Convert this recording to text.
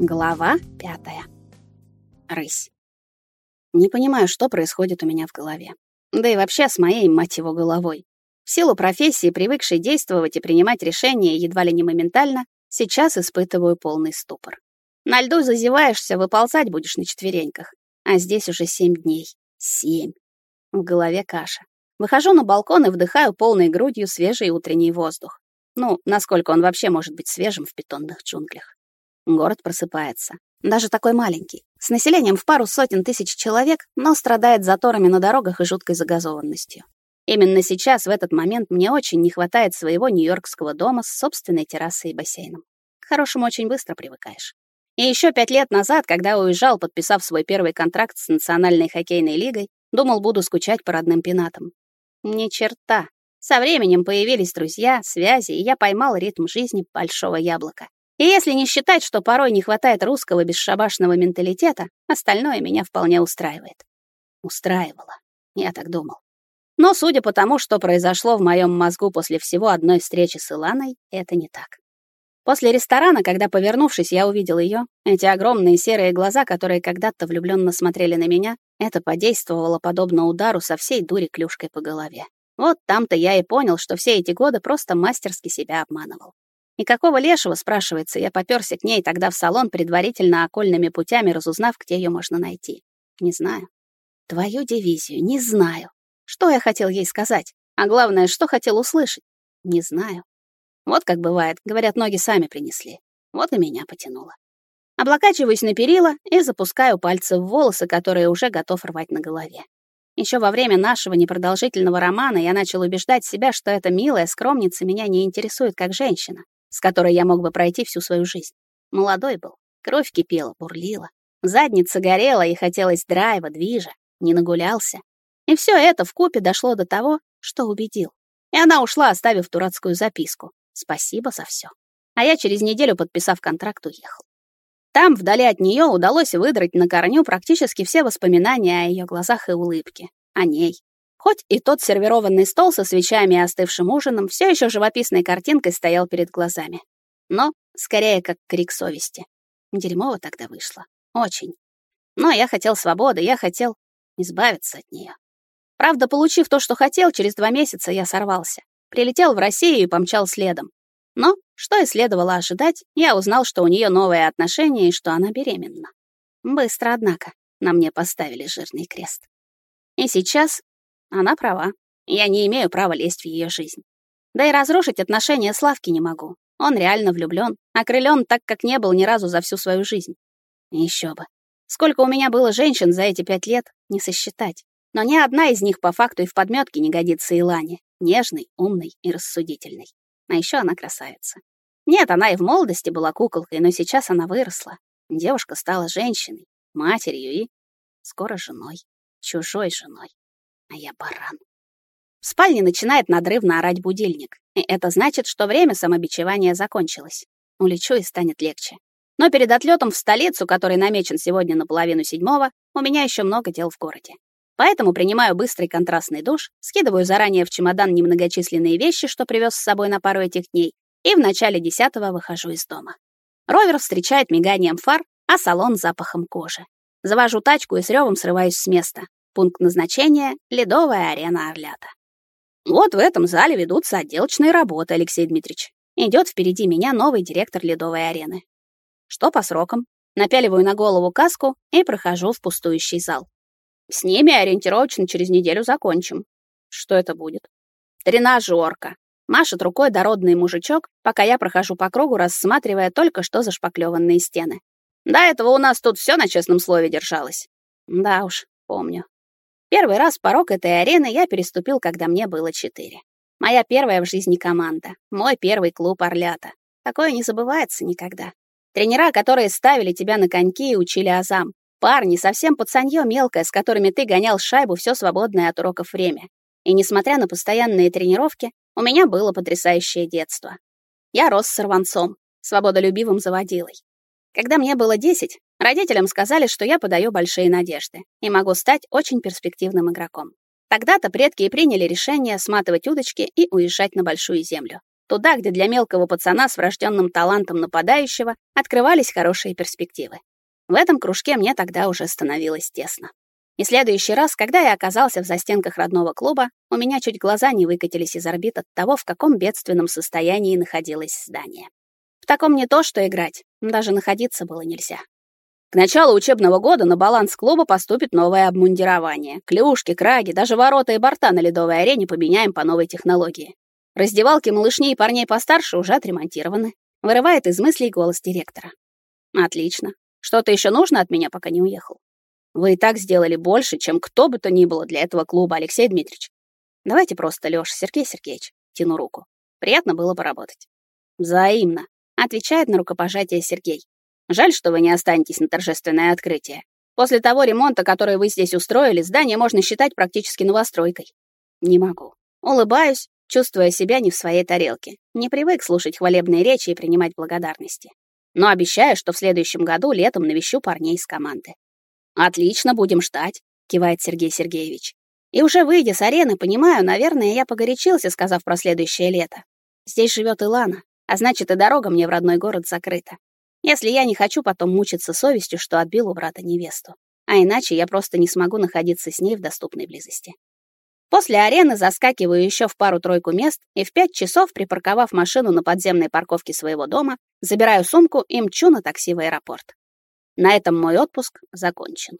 Глава пятая. Рысь. Не понимаю, что происходит у меня в голове. Да и вообще с моей, мать его, головой. В силу профессии, привыкшей действовать и принимать решения едва ли не моментально, сейчас испытываю полный ступор. На льду зазеваешься, выползать будешь на четвереньках. А здесь уже семь дней. Семь. В голове каша. Выхожу на балкон и вдыхаю полной грудью свежий утренний воздух. Ну, насколько он вообще может быть свежим в питонных джунглях. Город просыпается. Даже такой маленький, с населением в пару сотен тысяч человек, но страдает заторами на дорогах и жуткой загазованностью. Именно сейчас, в этот момент, мне очень не хватает своего нью-йоркского дома с собственной террасой и бассейном. К хорошему очень быстро привыкаешь. И еще пять лет назад, когда уезжал, подписав свой первый контракт с Национальной хоккейной лигой, думал, буду скучать по родным пенатам. Ни черта. Со временем появились друзья, связи, и я поймал ритм жизни большого яблока. И если не считать, что порой не хватает русского бесшабашного менталитета, остальное меня вполне устраивает. Устраивало. Я так думал. Но судя по тому, что произошло в моем мозгу после всего одной встречи с Иланой, это не так. После ресторана, когда, повернувшись, я увидел ее, эти огромные серые глаза, которые когда-то влюбленно смотрели на меня, это подействовало подобно удару со всей дури клюшкой по голове. Вот там-то я и понял, что все эти годы просто мастерски себя обманывал. И какого лешего, спрашивается, я попёрся к ней тогда в салон, предварительно окольными путями разузнав, где ее можно найти. Не знаю. Твою дивизию не знаю. Что я хотел ей сказать? А главное, что хотел услышать? Не знаю. Вот как бывает, говорят, ноги сами принесли. Вот и меня потянуло. Облокачиваюсь на перила и запускаю пальцы в волосы, которые уже готов рвать на голове. Еще во время нашего непродолжительного романа я начал убеждать себя, что эта милая скромница меня не интересует как женщина, с которой я мог бы пройти всю свою жизнь. Молодой был, кровь кипела, бурлила, задница горела и хотелось драйва, движа, не нагулялся. И все это в купе дошло до того, что убедил. И она ушла, оставив дурацкую записку. Спасибо за все. А я через неделю, подписав контракт, уехал. Там, вдали от нее, удалось выдрать на корню практически все воспоминания о ее глазах и улыбке. О ней, Хоть и тот сервированный стол со свечами и остывшим ужином все еще живописной картинкой стоял перед глазами. Но скорее как крик совести. Дерьмово тогда вышло. Очень. Но я хотел свободы, я хотел избавиться от нее. Правда, получив то, что хотел, через два месяца я сорвался. Прилетел в Россию и помчал следом. Но, что и следовало ожидать, я узнал, что у нее новые отношения и что она беременна. Быстро, однако, на мне поставили жирный крест. И сейчас она права. Я не имею права лезть в ее жизнь. Да и разрушить отношения Славки не могу. Он реально влюблён, окрылён так, как не был ни разу за всю свою жизнь. Ещё бы. Сколько у меня было женщин за эти пять лет, не сосчитать. Но ни одна из них по факту и в подмётке не годится Илане. Нежной, умной и рассудительной. А ещё она красавица. Нет, она и в молодости была куколкой, но сейчас она выросла. Девушка стала женщиной, матерью и... скоро женой. Чужой женой а я баран. В спальне начинает надрывно орать будильник, и это значит, что время самобичевания закончилось. Улечу и станет легче. Но перед отлетом в столицу, который намечен сегодня на половину седьмого, у меня еще много дел в городе. Поэтому принимаю быстрый контрастный душ, скидываю заранее в чемодан немногочисленные вещи, что привез с собой на пару этих дней, и в начале десятого выхожу из дома. Ровер встречает миганием фар, а салон — запахом кожи. Завожу тачку и с ревом срываюсь с места. Пункт назначения — ледовая арена Орлята. Вот в этом зале ведутся отделочные работы, Алексей Дмитриевич. Идет впереди меня новый директор ледовой арены. Что по срокам? Напяливаю на голову каску и прохожу в пустующий зал. С ними ориентировочно через неделю закончим. Что это будет? Тренажерка. Машет рукой дородный мужичок, пока я прохожу по кругу, рассматривая только что зашпаклеванные стены. До этого у нас тут все на честном слове держалось. Да уж, помню. Первый раз порог этой арены я переступил, когда мне было четыре. Моя первая в жизни команда, мой первый клуб «Орлята». Такое не забывается никогда. Тренера, которые ставили тебя на коньки и учили азам. Парни, совсем пацанье мелкое, с которыми ты гонял шайбу все свободное от уроков время. И несмотря на постоянные тренировки, у меня было потрясающее детство. Я рос сорванцом, свободолюбивым заводилой. Когда мне было 10, Родителям сказали, что я подаю большие надежды и могу стать очень перспективным игроком. Тогда-то предки и приняли решение сматывать удочки и уезжать на большую землю. туда, где для мелкого пацана с врожденным талантом нападающего открывались хорошие перспективы. В этом кружке мне тогда уже становилось тесно. И следующий раз, когда я оказался в застенках родного клуба, у меня чуть глаза не выкатились из орбит от того, в каком бедственном состоянии находилось здание. В таком не то, что играть, даже находиться было нельзя. К началу учебного года на баланс клуба поступит новое обмундирование. Клюшки, краги, даже ворота и борта на ледовой арене поменяем по новой технологии. Раздевалки малышней и парней постарше уже отремонтированы. Вырывает из мыслей голос директора. Отлично. Что-то еще нужно от меня, пока не уехал? Вы и так сделали больше, чем кто бы то ни было для этого клуба, Алексей Дмитриевич. Давайте просто, Лёша, Сергей Сергеевич, тяну руку. Приятно было поработать. Взаимно, отвечает на рукопожатие Сергей. Жаль, что вы не останетесь на торжественное открытие. После того ремонта, который вы здесь устроили, здание можно считать практически новостройкой. Не могу. Улыбаюсь, чувствуя себя не в своей тарелке. Не привык слушать хвалебные речи и принимать благодарности. Но обещаю, что в следующем году летом навещу парней из команды. «Отлично, будем ждать», — кивает Сергей Сергеевич. И уже выйдя с арены, понимаю, наверное, я погорячился, сказав про следующее лето. Здесь живет Илана, а значит, и дорога мне в родной город закрыта. Если я не хочу потом мучиться совестью, что отбил у брата невесту. А иначе я просто не смогу находиться с ней в доступной близости. После арены заскакиваю еще в пару-тройку мест и в пять часов, припарковав машину на подземной парковке своего дома, забираю сумку и мчу на такси в аэропорт. На этом мой отпуск закончен.